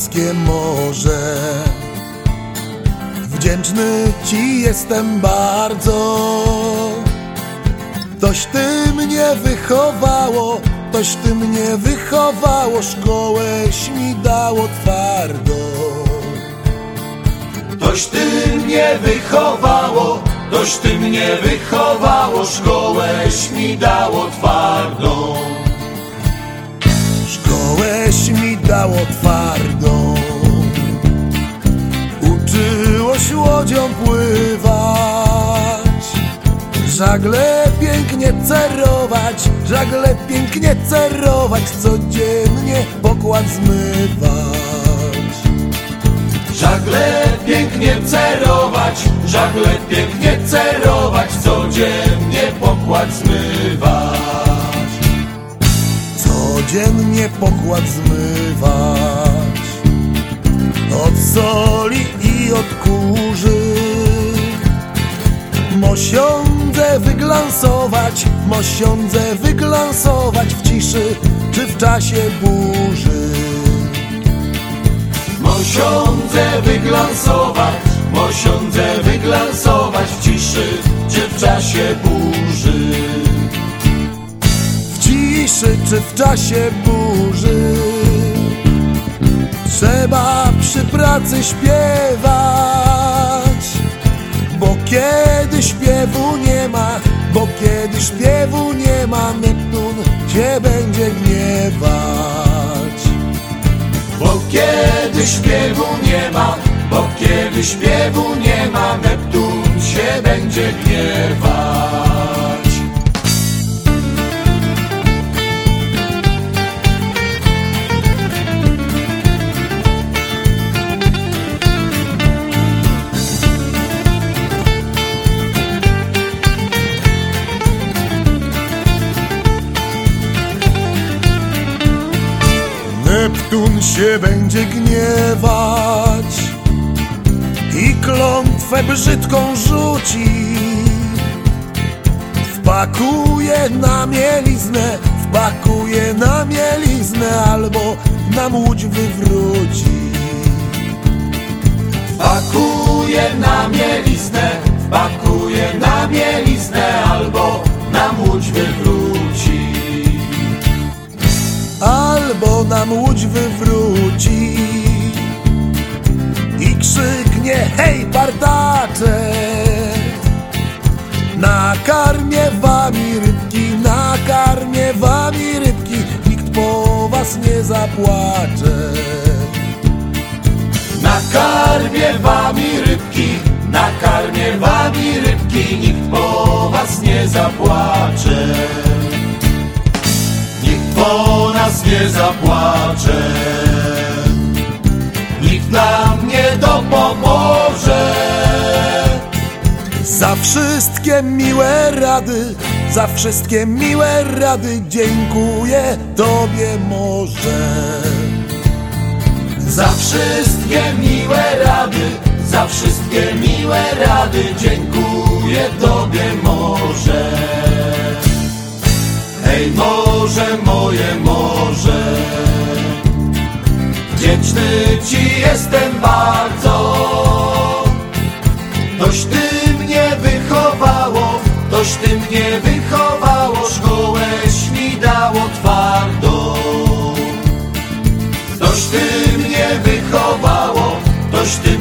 ludzkie morze. Wdzięczny Ci jestem bardzo. Toś Ty mnie wychowało, toś Ty mnie wychowało, szkołeś mi dało twardo. Toś Ty mnie wychowało, toś Ty mnie wychowało, szkołeś mi dało twardą. Dało twardą Uczyłoś łodzią pływać. Żagle pięknie cerować Żagle pięknie cerować Codziennie pokład zmywać. Żagle pięknie cerować, żagle pięknie cerować, codziennie pokład zmywać. Codziennie pokład zmywać Od soli i od kurzy. Mosiądze wyglansować Mosiądze wyglansować w ciszy Czy w czasie burzy. Mosiądze wyglansować, mosiądze wyglansować w ciszy, czy w czasie burzy. W ciszy czy w czasie burzy Trzeba przy pracy śpiewać. Bo kiedy śpiewu nie ma Bo kiedy śpiewu nie ma Neptun się będzie gniewać. Bo kiedy śpiewu nie ma, bo kiedy śpiewu nie ma, Neptun się będzie gniewać i klątwę brzydką rzuci. Wpakuje na mieliznę, wpakuje na mieliznę albo nam łódź wywróci. Pakuje albo nam łódź wywróci. I krzyknie hej partacze nakarmię wami rybki nakarmię wami rybki nikt po was nie zapłacze. Nakarmię wami rybki, nakarmię wami rybki, nikt po was nie zapłacze. Nie zapłacze. Nikt nam nie dopomoże. Za wszystkie miłe rady, za wszystkie miłe rady dziękuję Tobie może. Za wszystkie miłe rady, za wszystkie miłe rady dziękuję Tobie morze. Hej morze, moje wdzięczny Ci jestem bardzo. Toś Ty mnie wychowało, toś Ty mnie wychowało, szkołeś mi dało twardo. Toś Ty mnie wychowało, toś Ty